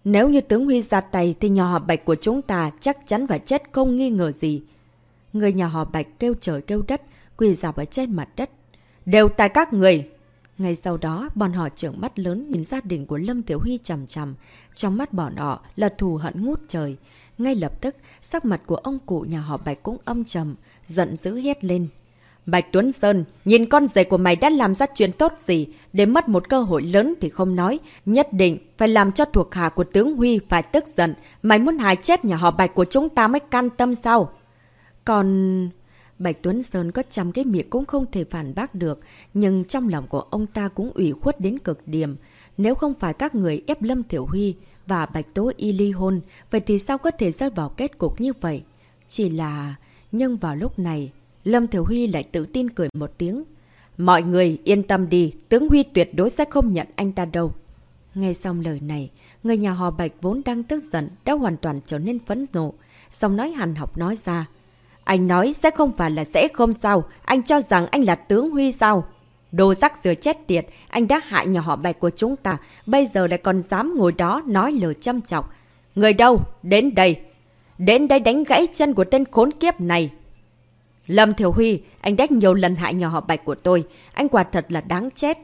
Nếu như tướng Huy ra tay thì nhà họ Bạch của chúng ta chắc chắn phải chết không nghi ngờ gì. Người nhà họ Bạch kêu trời kêu đất, quỳ dọc ở trên mặt đất. Đều tại các người! Ngay sau đó, bọn họ trưởng mắt lớn nhìn gia đình của Lâm Tiểu Huy chầm chầm. Trong mắt bọn họ là thù hận ngút trời. Ngay lập tức, sắc mặt của ông cụ nhà họ Bạch cũng âm trầm, giận dữ hét lên. Bạch Tuấn Sơn, nhìn con rể của mày đã làm ra chuyện tốt gì, để mất một cơ hội lớn thì không nói, nhất định phải làm cho thuộc hạ của tướng Huy phải tức giận. Mày muốn hại chết nhà họ Bạch của chúng ta mới can tâm sao? Còn... Bạch Tuấn Sơn có trăm cái miệng cũng không thể phản bác được, nhưng trong lòng của ông ta cũng ủy khuất đến cực điểm. Nếu không phải các người ép Lâm Thiểu Huy và Bạch Tố Y ly hôn, vậy thì sao có thể rơi vào kết cục như vậy? Chỉ là... Nhưng vào lúc này, Lâm Thiểu Huy lại tự tin cười một tiếng. Mọi người yên tâm đi, tướng Huy tuyệt đối sẽ không nhận anh ta đâu. Nghe xong lời này, người nhà họ Bạch vốn đang tức giận đã hoàn toàn trở nên phấn nộ. Xong nói hàn học nói ra. Anh nói sẽ không phải là sẽ không sao, anh cho rằng anh là tướng Huy sao? Đồ rắc rửa chết tiệt, anh đã hại nhà họ Bạch của chúng ta, bây giờ lại còn dám ngồi đó nói lời châm chọc Người đâu? Đến đây! Đến đây đánh gãy chân của tên khốn kiếp này! Lâm Thiểu Huy, anh đã nhiều lần hại nhà họ Bạch của tôi. Anh quả thật là đáng chết.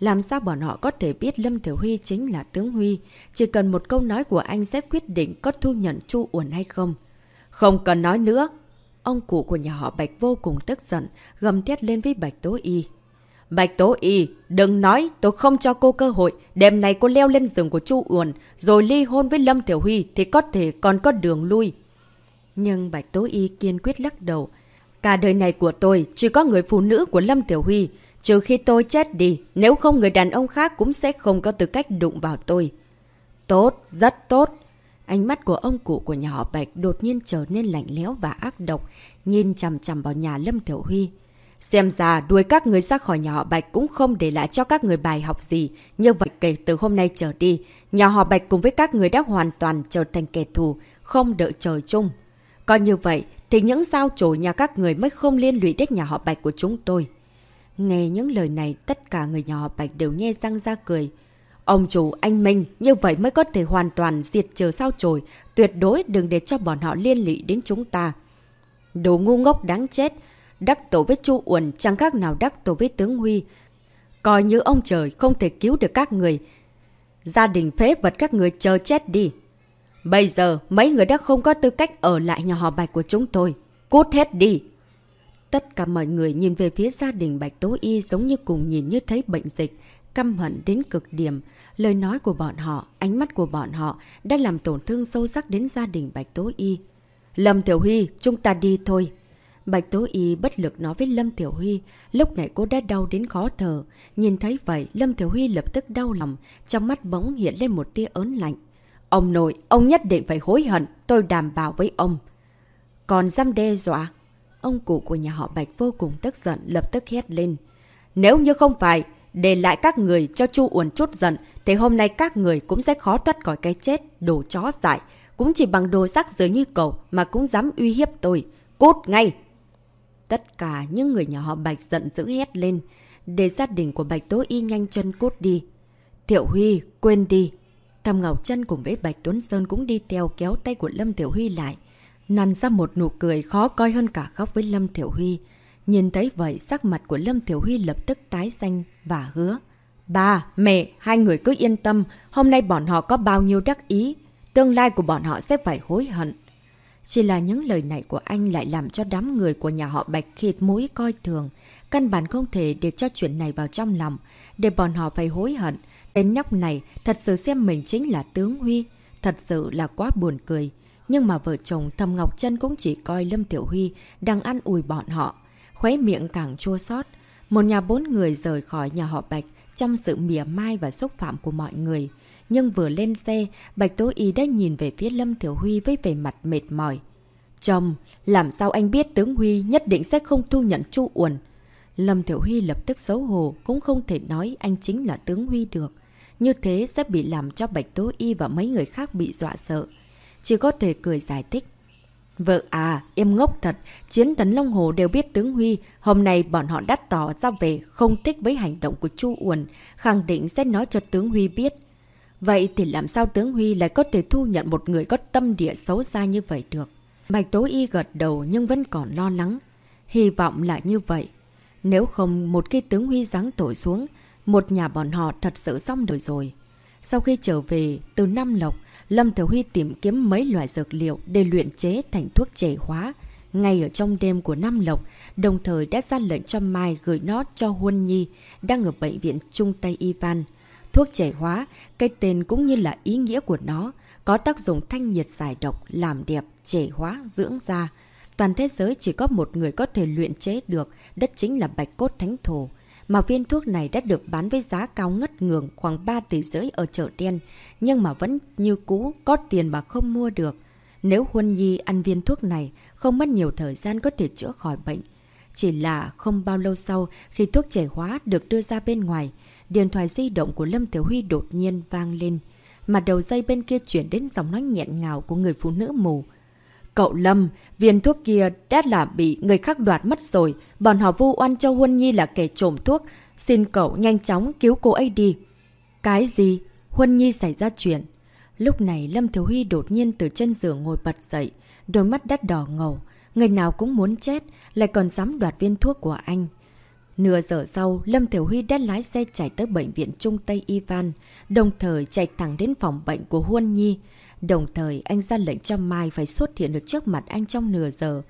Làm sao bọn họ có thể biết Lâm Thiểu Huy chính là tướng Huy? Chỉ cần một câu nói của anh sẽ quyết định có thu nhận Chu Uẩn hay không. Không cần nói nữa. Ông cụ của nhà họ Bạch vô cùng tức giận, gầm thét lên với Bạch Tố Y. Bạch Tố Y, đừng nói, tôi không cho cô cơ hội. Đêm này cô leo lên giường của Chu Uẩn, rồi ly hôn với Lâm Tiểu Huy thì có thể còn có đường lui. Nhưng Bạch Tố Y kiên quyết lắc đầu. Cả đời này của tôi chỉ có người phụ nữ của Lâm Tiểu Huy. Trừ khi tôi chết đi, nếu không người đàn ông khác cũng sẽ không có tư cách đụng vào tôi. Tốt, rất tốt. Ánh mắt của ông cụ của nhà họ Bạch đột nhiên trở nên lạnh lẽo và ác độc, nhìn chằm chằm vào nhà Lâm Tiểu Huy. Xem ra đuôi các người ra khỏi nhà họ Bạch cũng không để lại cho các người bài học gì. Như vậy kể từ hôm nay trở đi, nhà họ Bạch cùng với các người đã hoàn toàn trở thành kẻ thù, không đợi trời chung. Coi như vậy, thì những sao chổi nhà các người mới không liên lụy đến nhà họ Bạch của chúng tôi. Nghe những lời này, tất cả người nhà họ Bạch đều nhe răng ra cười. Ông chủ, anh Minh, như vậy mới có thể hoàn toàn diệt trừ sao chổi, tuyệt đối đừng để cho bọn họ liên lụy đến chúng ta. Đồ ngu ngốc đáng chết, đắc tổ với Chu Uẩn chẳng khác nào đắc tổ với tướng Huy. Coi như ông trời không thể cứu được các người. Gia đình phế vật các người chờ chết đi. Bây giờ, mấy người đã không có tư cách ở lại nhà họ Bạch của chúng tôi. Cút hết đi! Tất cả mọi người nhìn về phía gia đình Bạch Tố Y giống như cùng nhìn như thấy bệnh dịch, căm hận đến cực điểm. Lời nói của bọn họ, ánh mắt của bọn họ đã làm tổn thương sâu sắc đến gia đình Bạch Tố Y. Lâm Tiểu Huy, chúng ta đi thôi. Bạch Tố Y bất lực nói với Lâm Tiểu Huy, lúc này cô đã đau đến khó thở. Nhìn thấy vậy, Lâm Tiểu Huy lập tức đau lòng, trong mắt bỗng hiện lên một tia ớn lạnh. Ông nội, ông nhất định phải hối hận, tôi đảm bảo với ông. Còn dám đe dọa. Ông cụ của nhà họ Bạch vô cùng tức giận, lập tức hét lên. Nếu như không phải, để lại các người cho Chu Uẩn chút giận, thì hôm nay các người cũng sẽ khó thoát khỏi cái chết, đồ chó dại. Cũng chỉ bằng đồ sắc dưới như cầu mà cũng dám uy hiếp tôi. Cút ngay! Tất cả những người nhà họ Bạch giận dữ hét lên, để gia đình của Bạch Tố Y nhanh chân cút đi. Thiệu Huy, quên đi, Thầm Ngọc chân cùng với Bạch Tuấn Sơn cũng đi theo kéo tay của Lâm Tiểu Huy lại. Nằn ra một nụ cười khó coi hơn cả khóc với Lâm Tiểu Huy. Nhìn thấy vậy, sắc mặt của Lâm Tiểu Huy lập tức tái xanh và hứa. Ba, mẹ, hai người cứ yên tâm, hôm nay bọn họ có bao nhiêu đắc ý, tương lai của bọn họ sẽ phải hối hận. Chỉ là những lời này của anh lại làm cho đám người của nhà họ Bạch khịt mũi coi thường. Căn bản không thể để cho chuyện này vào trong lòng, để bọn họ phải hối hận, đến nhóc này thật sự xem mình chính là tướng Huy. Thật sự là quá buồn cười. Nhưng mà vợ chồng Thầm Ngọc Trân cũng chỉ coi Lâm Tiểu Huy đang ăn ủi bọn họ. Khuấy miệng càng chua xót Một nhà bốn người rời khỏi nhà họ Bạch trong sự mỉa mai và xúc phạm của mọi người. Nhưng vừa lên xe, Bạch Tố Y đã nhìn về phía Lâm Thiểu Huy với vẻ mặt mệt mỏi. Chồng, làm sao anh biết tướng Huy nhất định sẽ không thu nhận Chu Uẩn? Lâm Thiểu Huy lập tức xấu hổ, cũng không thể nói anh chính là tướng Huy được. Như thế sẽ bị làm cho Bạch Tố Y và mấy người khác bị dọa sợ. Chỉ có thể cười giải thích. Vợ à, em ngốc thật, chiến tấn Long Hồ đều biết tướng Huy, hôm nay bọn họ đắt tỏ ra về không thích với hành động của Chu Uẩn, khẳng định sẽ nói cho tướng Huy biết. Vậy thì làm sao tướng Huy lại có thể thu nhận một người có tâm địa xấu xa như vậy được? Bạch Tố Y gật đầu nhưng vẫn còn lo lắng. Hy vọng là như vậy. Nếu không một khi tướng Huy giáng tội xuống, một nhà bọn họ thật sự xong đời rồi. Sau khi trở về từ Nam Lộc, Lâm thừa Huy tìm kiếm mấy loại dược liệu để luyện chế thành thuốc chảy hóa. Ngay ở trong đêm của Nam Lộc, đồng thời đã ra lệnh cho Mai gửi nó cho Huân Nhi, đang ở bệnh viện Trung Tây Ivan. Thuốc trẻ hóa, cái tên cũng như là ý nghĩa của nó, có tác dụng thanh nhiệt giải độc, làm đẹp, trẻ hóa, dưỡng da. Toàn thế giới chỉ có một người có thể luyện chế được, đó chính là Bạch Cốt Thánh Thổ. Mà viên thuốc này đã được bán với giá cao ngất ngường khoảng 3 tỷ rưỡi ở chợ đen, nhưng mà vẫn như cũ, có tiền mà không mua được. Nếu Huân Nhi ăn viên thuốc này, không mất nhiều thời gian có thể chữa khỏi bệnh. Chỉ là không bao lâu sau, khi thuốc trẻ hóa được đưa ra bên ngoài, điện thoại di động của Lâm Tiểu Huy đột nhiên vang lên. Mà đầu dây bên kia chuyển đến giọng nói nghẹn ngào của người phụ nữ mù. Cậu Lâm, viên thuốc kia đã là bị người khác đoạt mất rồi. Bọn họ vu oan cho Huân Nhi là kẻ trộm thuốc. Xin cậu nhanh chóng cứu cô ấy đi. Cái gì? Huân Nhi xảy ra chuyện. Lúc này Lâm Thiếu Huy đột nhiên từ chân giường ngồi bật dậy. Đôi mắt đắt đỏ ngầu. Người nào cũng muốn chết, lại còn dám đoạt viên thuốc của anh. Nửa giờ sau, Lâm Thiểu Huy đã lái xe chạy tới bệnh viện Trung Tây Ivan, đồng thời chạy thẳng đến phòng bệnh của Huân Nhi. Đồng thời, anh ra lệnh cho Mai phải xuất hiện được trước mặt anh trong nửa giờ.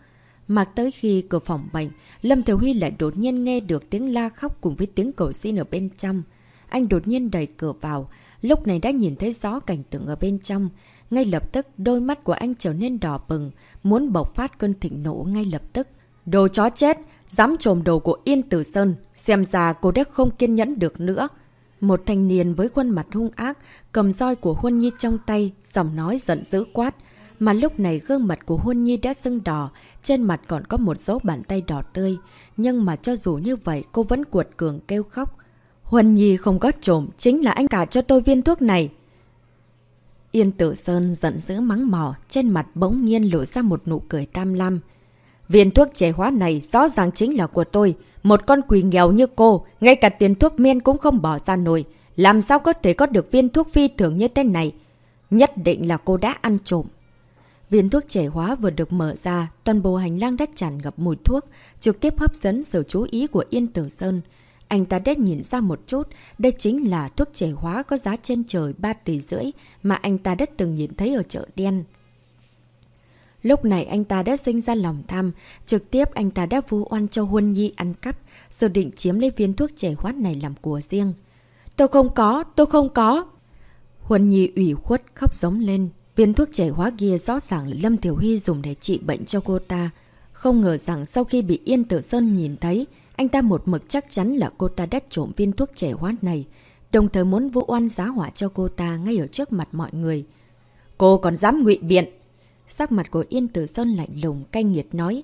Mặc tới khi cửa phòng bệnh, Lâm Thiểu Huy lại đột nhiên nghe được tiếng la khóc cùng với tiếng cầu xin ở bên trong. Anh đột nhiên đẩy cửa vào, lúc này đã nhìn thấy rõ cảnh tượng ở bên trong. Ngay lập tức, đôi mắt của anh trở nên đỏ bừng, muốn bộc phát cơn thịnh nộ ngay lập tức. Đồ chó chết! Dám trồm đầu của Yên Tử Sơn, xem ra cô đã không kiên nhẫn được nữa. Một thanh niên với khuôn mặt hung ác, cầm roi của Huân Nhi trong tay, giọng nói giận dữ quát. Mà lúc này gương mặt của Huân Nhi đã sưng đỏ, trên mặt còn có một dấu bàn tay đỏ tươi. Nhưng mà cho dù như vậy, cô vẫn cuột cường kêu khóc. Huân Nhi không có trộm, chính là anh cả cho tôi viên thuốc này. Yên Tử Sơn giận dữ mắng mỏ, trên mặt bỗng nhiên lộ ra một nụ cười tam lam. Viên thuốc chế hóa này rõ ràng chính là của tôi. Một con quỷ nghèo như cô, ngay cả tiền thuốc men cũng không bỏ ra nổi. Làm sao có thể có được viên thuốc phi thường như thế này? Nhất định là cô đã ăn trộm. Viên thuốc trẻ hóa vừa được mở ra, toàn bộ hành lang đã tràn ngập mùi thuốc, trực tiếp hấp dẫn sự chú ý của Yên Tử Sơn. Anh ta đét nhìn ra một chút, đây chính là thuốc trẻ hóa có giá trên trời 3 tỷ rưỡi mà anh ta đã từng nhìn thấy ở chợ đen. Lúc này anh ta đã sinh ra lòng tham, trực tiếp anh ta đã vu oan cho Huân Nhi ăn cắp, dự định chiếm lấy viên thuốc trẻ hoát này làm của riêng. Tôi không có, tôi không có. Huân Nhi ủy khuất khóc giống lên. Viên thuốc trẻ hóa kia rõ ràng là Lâm Tiểu Huy dùng để trị bệnh cho cô ta. Không ngờ rằng sau khi bị Yên Tử Sơn nhìn thấy, anh ta một mực chắc chắn là cô ta đã trộm viên thuốc trẻ hóa này, đồng thời muốn vu oan giá hỏa cho cô ta ngay ở trước mặt mọi người. Cô còn dám ngụy biện! Sắc mặt của Yên Tử Sơn lạnh lùng, cay nghiệt nói.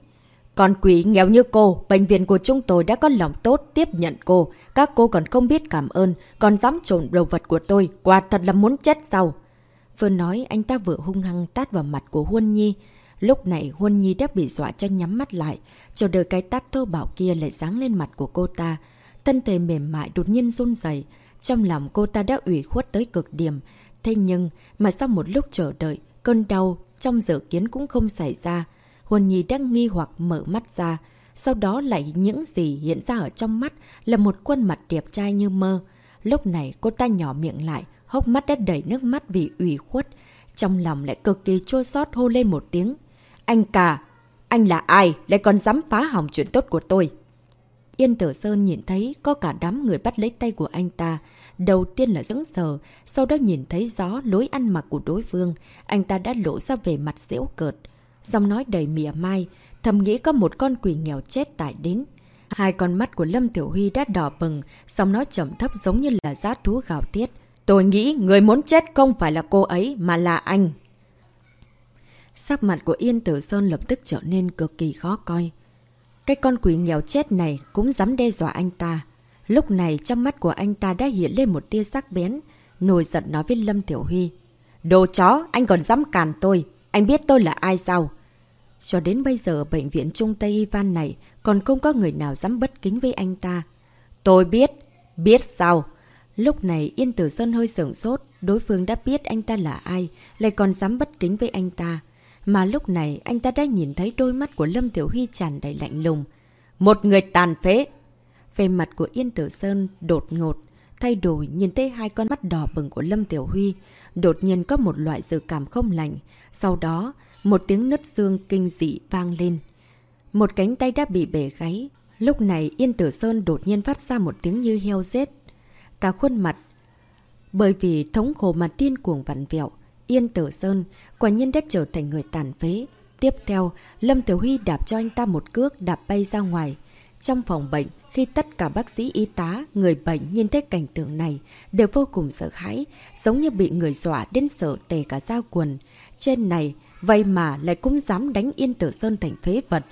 con quỷ nghèo như cô, bệnh viện của chúng tôi đã có lòng tốt tiếp nhận cô. Các cô còn không biết cảm ơn, còn dám trộn đồ vật của tôi, quả thật là muốn chết sao. Vừa nói, anh ta vừa hung hăng tát vào mặt của Huân Nhi. Lúc này Huân Nhi đã bị dọa cho nhắm mắt lại, chờ đợi cái tát thô bảo kia lại sáng lên mặt của cô ta. Thân thể mềm mại đột nhiên run dày. Trong lòng cô ta đã ủy khuất tới cực điểm. Thế nhưng, mà sau một lúc chờ đợi, cơn đau trong dự kiến cũng không xảy ra. Huân Nhi đang nghi hoặc mở mắt ra. Sau đó lại những gì hiện ra ở trong mắt là một khuôn mặt đẹp trai như mơ. Lúc này cô ta nhỏ miệng lại, hốc mắt đã đầy nước mắt vì ủy khuất. Trong lòng lại cực kỳ chua xót hô lên một tiếng. Anh cả! Anh là ai? Lại còn dám phá hỏng chuyện tốt của tôi? Yên Tử Sơn nhìn thấy có cả đám người bắt lấy tay của anh ta. Đầu tiên là dững sờ, sau đó nhìn thấy rõ lối ăn mặc của đối phương. Anh ta đã lộ ra về mặt dễu cợt. Giọng nói đầy mỉa mai, thầm nghĩ có một con quỷ nghèo chết tại đến. Hai con mắt của Lâm Tiểu Huy đã đỏ bừng, giọng nói trầm thấp giống như là giá thú gào tiết. Tôi nghĩ người muốn chết không phải là cô ấy mà là anh. Sắc mặt của Yên Tử Sơn lập tức trở nên cực kỳ khó coi. Cái con quỷ nghèo chết này cũng dám đe dọa anh ta. Lúc này trong mắt của anh ta đã hiện lên một tia sắc bén, nổi giận nói với Lâm Tiểu Huy. Đồ chó, anh còn dám càn tôi, anh biết tôi là ai sao? Cho đến bây giờ bệnh viện Trung Tây Ivan này còn không có người nào dám bất kính với anh ta. Tôi biết, biết sao? Lúc này Yên Tử Sơn hơi sửng sốt, đối phương đã biết anh ta là ai, lại còn dám bất kính với anh ta. Mà lúc này anh ta đã nhìn thấy đôi mắt của Lâm Tiểu Huy tràn đầy lạnh lùng. Một người tàn phế! Về mặt của Yên Tử Sơn đột ngột, thay đổi nhìn thấy hai con mắt đỏ bừng của Lâm Tiểu Huy. Đột nhiên có một loại dự cảm không lành. Sau đó, một tiếng nứt xương kinh dị vang lên. Một cánh tay đã bị bể gáy. Lúc này Yên Tử Sơn đột nhiên phát ra một tiếng như heo rết. Cả khuôn mặt. Bởi vì thống khổ mà điên cuồng vặn vẹo, Yên Tử Sơn quả nhiên đã trở thành người tàn phế. Tiếp theo, Lâm Tiểu Huy đạp cho anh ta một cước đạp bay ra ngoài. Trong phòng bệnh, khi tất cả bác sĩ y tá, người bệnh nhìn thấy cảnh tượng này, đều vô cùng sợ hãi, giống như bị người dọa đến sợ tề cả da quần. Trên này, vậy mà lại cũng dám đánh Yên Tử Sơn thành phế vật.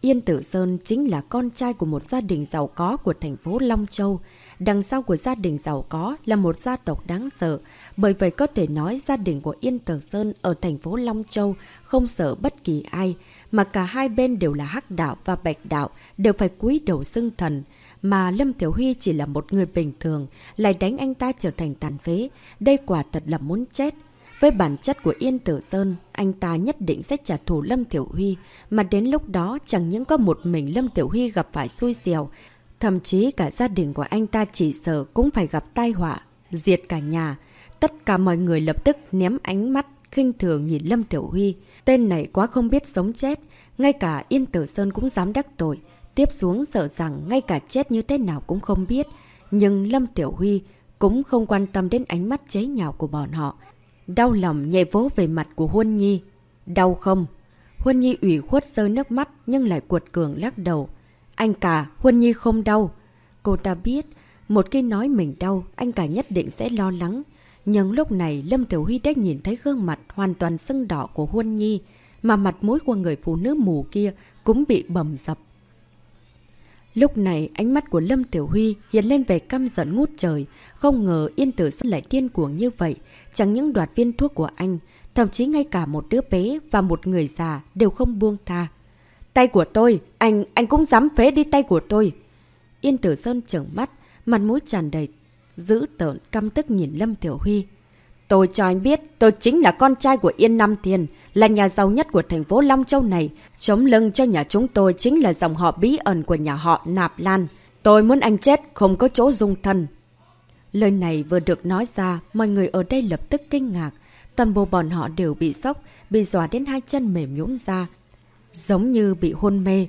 Yên Tử Sơn chính là con trai của một gia đình giàu có của thành phố Long Châu. Đằng sau của gia đình giàu có là một gia tộc đáng sợ. Bởi vậy có thể nói gia đình của Yên Tử Sơn ở thành phố Long Châu không sợ bất kỳ ai. Mà cả hai bên đều là hắc đạo và bạch đạo, đều phải cúi đầu xưng thần. Mà Lâm Tiểu Huy chỉ là một người bình thường, lại đánh anh ta trở thành tàn phế. Đây quả thật là muốn chết. Với bản chất của Yên Tử Sơn, anh ta nhất định sẽ trả thù Lâm Tiểu Huy, mà đến lúc đó chẳng những có một mình Lâm Tiểu Huy gặp phải xui xẻo, thậm chí cả gia đình của anh ta chỉ sợ cũng phải gặp tai họa, diệt cả nhà. Tất cả mọi người lập tức ném ánh mắt khinh thường nhìn Lâm Tiểu Huy. Tên này quá không biết sống chết, ngay cả Yên Tử Sơn cũng dám đắc tội. Tiếp xuống sợ rằng ngay cả chết như thế nào cũng không biết. Nhưng Lâm Tiểu Huy cũng không quan tâm đến ánh mắt chế nhạo của bọn họ. Đau lòng nhẹ vỗ về mặt của Huân Nhi. Đau không? Huân Nhi ủy khuất rơi nước mắt nhưng lại cuột cường lắc đầu. Anh cả, Huân Nhi không đau. Cô ta biết, một khi nói mình đau, anh cả nhất định sẽ lo lắng. Nhưng lúc này Lâm Tiểu Huy đã nhìn thấy gương mặt hoàn toàn sưng đỏ của Huân Nhi, mà mặt mũi của người phụ nữ mù kia cũng bị bầm dập. Lúc này ánh mắt của Lâm Tiểu Huy hiện lên về căm giận ngút trời, không ngờ Yên Tử Sơn lại điên cuồng như vậy, chẳng những đoạt viên thuốc của anh, thậm chí ngay cả một đứa bé và một người già đều không buông tha. Tay của tôi, anh, anh cũng dám phế đi tay của tôi. Yên Tử Sơn trợn mắt, mặt mũi tràn đầy, giữ tợn, căm tức nhìn Lâm Tiểu Huy. Tôi cho anh biết, tôi chính là con trai của Yên Nam Thiên, là nhà giàu nhất của thành phố Long Châu này. Chống lưng cho nhà chúng tôi chính là dòng họ bí ẩn của nhà họ Nạp Lan. Tôi muốn anh chết, không có chỗ dung thân. Lời này vừa được nói ra, mọi người ở đây lập tức kinh ngạc. Toàn bộ bọn họ đều bị sốc, bị dọa đến hai chân mềm nhũn ra. Giống như bị hôn mê.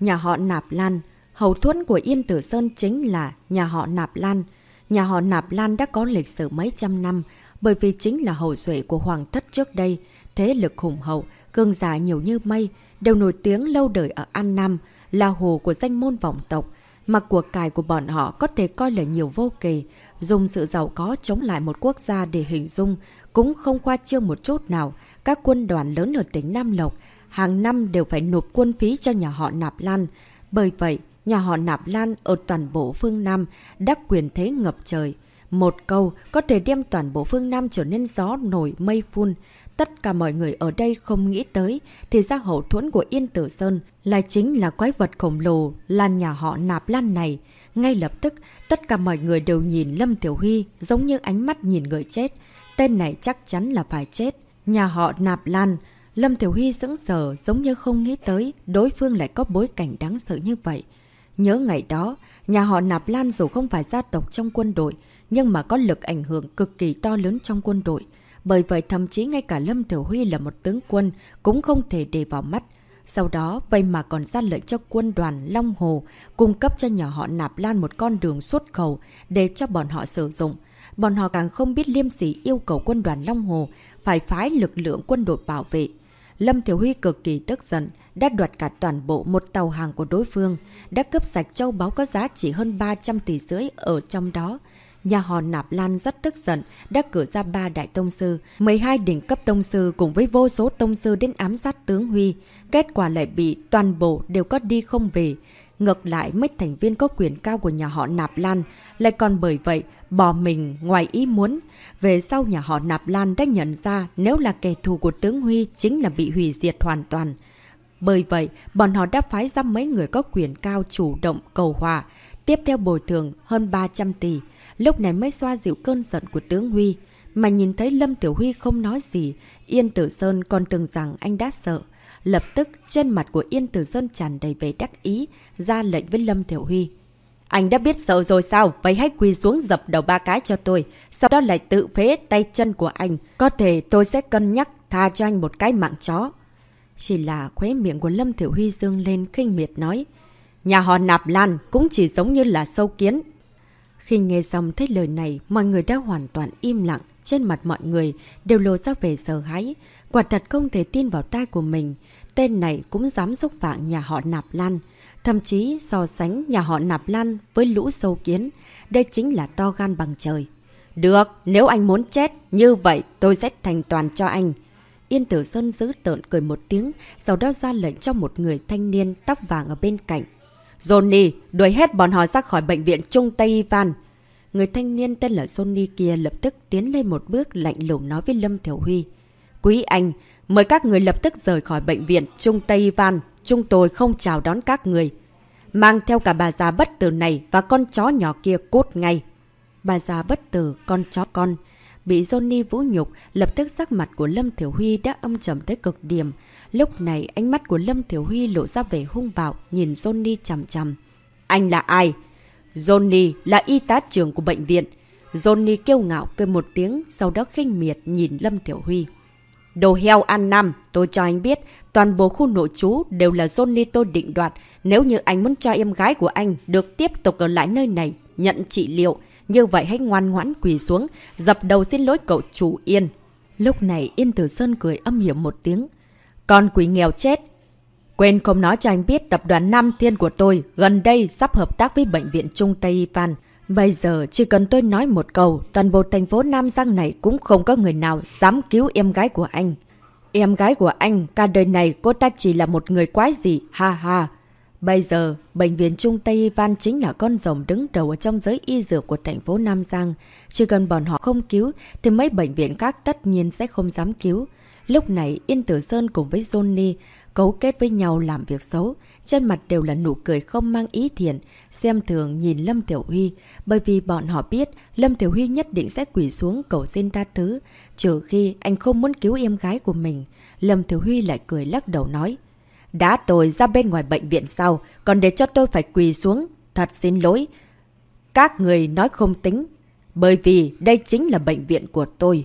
Nhà họ Nạp Lan, hầu thuẫn của Yên Tử Sơn chính là nhà họ Nạp Lan. Nhà họ Nạp Lan đã có lịch sử mấy trăm năm, bởi vì chính là hậu duệ của Hoàng thất trước đây. Thế lực hùng hậu, cương giả nhiều như mây, đều nổi tiếng lâu đời ở An Nam, là hồ của danh môn vọng tộc. mà cuộc cài của bọn họ có thể coi là nhiều vô kể, dùng sự giàu có chống lại một quốc gia để hình dung, cũng không khoa trương một chút nào. Các quân đoàn lớn ở tỉnh Nam Lộc hàng năm đều phải nộp quân phí cho nhà họ Nạp Lan. Bởi vậy, nhà họ Nạp Lan ở toàn bộ phương Nam đắc quyền thế ngập trời. Một câu có thể đem toàn bộ phương Nam trở nên gió nổi mây phun. Tất cả mọi người ở đây không nghĩ tới, thì ra hậu thuẫn của Yên Tử Sơn lại chính là quái vật khổng lồ, là nhà họ Nạp Lan này. Ngay lập tức, tất cả mọi người đều nhìn Lâm Tiểu Huy giống như ánh mắt nhìn người chết. Tên này chắc chắn là phải chết. Nhà họ Nạp Lan, Lâm Tiểu Huy sững sờ giống như không nghĩ tới đối phương lại có bối cảnh đáng sợ như vậy. Nhớ ngày đó, nhà họ Nạp Lan dù không phải gia tộc trong quân đội, nhưng mà có lực ảnh hưởng cực kỳ to lớn trong quân đội. Bởi vậy thậm chí ngay cả Lâm Tiểu Huy là một tướng quân cũng không thể để vào mắt. Sau đó, vậy mà còn ra lệnh cho quân đoàn Long Hồ cung cấp cho nhà họ Nạp Lan một con đường xuất khẩu để cho bọn họ sử dụng. Bọn họ càng không biết liêm sỉ yêu cầu quân đoàn Long Hồ phải phái lực lượng quân đội bảo vệ. Lâm Thiểu Huy cực kỳ tức giận, đã đoạt cả toàn bộ một tàu hàng của đối phương, đã cướp sạch châu báu có giá trị hơn 300 tỷ rưỡi ở trong đó. Nhà họ Nạp Lan rất tức giận, đã cử ra ba đại tông sư, 12 đỉnh cấp tông sư cùng với vô số tông sư đến ám sát tướng Huy. Kết quả lại bị toàn bộ đều có đi không về. Ngược lại, mấy thành viên có quyền cao của nhà họ Nạp Lan lại còn bởi vậy bỏ mình ngoài ý muốn. Về sau nhà họ Nạp Lan đã nhận ra nếu là kẻ thù của tướng Huy chính là bị hủy diệt hoàn toàn. Bởi vậy, bọn họ đã phái ra mấy người có quyền cao chủ động cầu hòa, tiếp theo bồi thường hơn 300 tỷ lúc này mới xoa dịu cơn giận của tướng Huy. Mà nhìn thấy Lâm Tiểu Huy không nói gì, Yên Tử Sơn còn tưởng rằng anh đã sợ. Lập tức, trên mặt của Yên Tử Sơn tràn đầy vẻ đắc ý, ra lệnh với Lâm Tiểu Huy. Anh đã biết sợ rồi sao? Vậy hãy quỳ xuống dập đầu ba cái cho tôi. Sau đó lại tự phế tay chân của anh. Có thể tôi sẽ cân nhắc tha cho anh một cái mạng chó. Chỉ là khóe miệng của Lâm Thiểu Huy dương lên khinh miệt nói. Nhà họ Nạp Lan cũng chỉ giống như là sâu kiến. Khi nghe xong thấy lời này, mọi người đã hoàn toàn im lặng. Trên mặt mọi người đều lộ ra về sợ hãi. Quả thật không thể tin vào tai của mình. Tên này cũng dám xúc phạm nhà họ Nạp Lan. Thậm chí so sánh nhà họ Nạp Lan với lũ sâu kiến. Đây chính là to gan bằng trời. Được, nếu anh muốn chết, như vậy tôi sẽ thành toàn cho anh. Yên Tử Sơn giữ tợn cười một tiếng, sau đó ra lệnh cho một người thanh niên tóc vàng ở bên cạnh. Johnny, đuổi hết bọn họ ra khỏi bệnh viện Trung Tây Ivan. Người thanh niên tên là Johnny kia lập tức tiến lên một bước lạnh lùng nói với Lâm Thiểu Huy. Quý anh, mời các người lập tức rời khỏi bệnh viện Trung Tây Ivan. Chúng tôi không chào đón các người. Mang theo cả bà già bất tử này và con chó nhỏ kia cút ngay. Bà già bất tử, con chó con. Bị Johnny vũ nhục, lập tức sắc mặt của Lâm Thiểu Huy đã âm trầm tới cực điểm. Lúc này ánh mắt của Lâm Thiểu Huy lộ ra vẻ hung bạo, nhìn Johnny chằm chằm. Anh là ai? Johnny là y tá trưởng của bệnh viện. Johnny kêu ngạo cười một tiếng, sau đó khinh miệt nhìn Lâm Thiểu Huy. Đồ heo ăn năm, tôi cho anh biết, toàn bộ khu nội trú đều là Johnny tôi định đoạt. Nếu như anh muốn cho em gái của anh được tiếp tục ở lại nơi này, nhận trị liệu, như vậy hãy ngoan ngoãn quỳ xuống, dập đầu xin lỗi cậu chủ Yên. Lúc này Yên Tử Sơn cười âm hiểm một tiếng. Con quỷ nghèo chết. Quên không nói cho anh biết tập đoàn Nam Thiên của tôi gần đây sắp hợp tác với Bệnh viện Trung Tây Ivan. Bây giờ chỉ cần tôi nói một câu, toàn bộ thành phố Nam Giang này cũng không có người nào dám cứu em gái của anh. Em gái của anh, cả đời này cô ta chỉ là một người quái gì, ha ha. Bây giờ, Bệnh viện Trung Tây Ivan chính là con rồng đứng đầu ở trong giới y dược của thành phố Nam Giang. Chỉ cần bọn họ không cứu, thì mấy bệnh viện khác tất nhiên sẽ không dám cứu. Lúc này, Yên Tử Sơn cùng với Johnny cấu kết với nhau làm việc xấu. Trên mặt đều là nụ cười không mang ý thiện, xem thường nhìn Lâm Tiểu Huy, bởi vì bọn họ biết Lâm Tiểu Huy nhất định sẽ quỷ xuống cầu xin ta thứ, trừ khi anh không muốn cứu em gái của mình. Lâm Tiểu Huy lại cười lắc đầu nói. Đã tôi ra bên ngoài bệnh viện sau, còn để cho tôi phải quỳ xuống. Thật xin lỗi. Các người nói không tính, bởi vì đây chính là bệnh viện của tôi.